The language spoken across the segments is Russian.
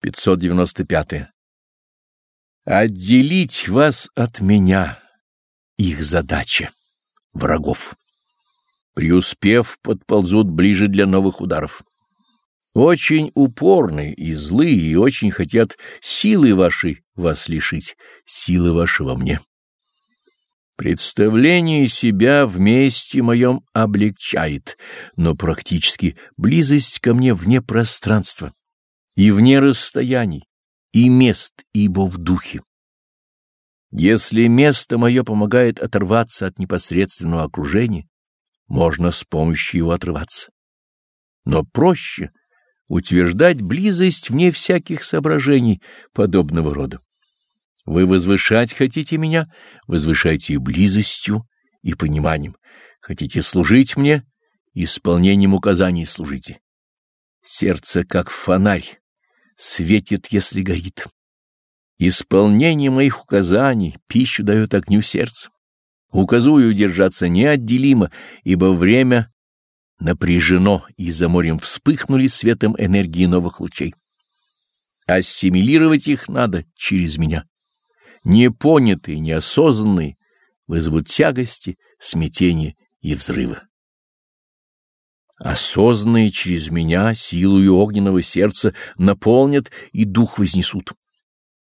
595. Отделить вас от меня — их задача, врагов. Преуспев, подползут ближе для новых ударов. Очень упорны и злые, и очень хотят силы вашей вас лишить, силы ваши во мне. Представление себя вместе моем облегчает, но практически близость ко мне вне пространства и вне расстояний, и мест, ибо в духе. Если место мое помогает оторваться от непосредственного окружения, можно с помощью его отрываться. Но проще утверждать близость вне всяких соображений подобного рода. Вы возвышать хотите меня, возвышайте и близостью, и пониманием. Хотите служить мне, исполнением указаний служите. Сердце, как фонарь, светит, если горит. Исполнение моих указаний пищу дает огню сердца. Указую держаться неотделимо, ибо время напряжено, и за морем вспыхнули светом энергии новых лучей. Ассимилировать их надо через меня. Непонятые, неосознанные вызовут тягости, смятение и взрывы осознанные через меня силою огненного сердца наполнят и дух вознесут.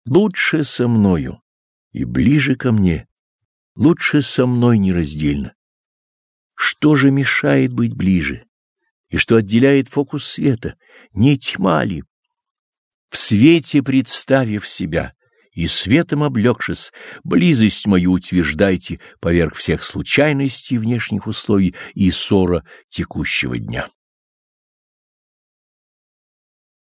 Лучше со мною и ближе ко мне, лучше со мной нераздельно. Что же мешает быть ближе? И что отделяет фокус света? Не тьма ли? В свете представив себя и светом облегшись, близость мою утверждайте поверх всех случайностей внешних условий и ссора текущего дня.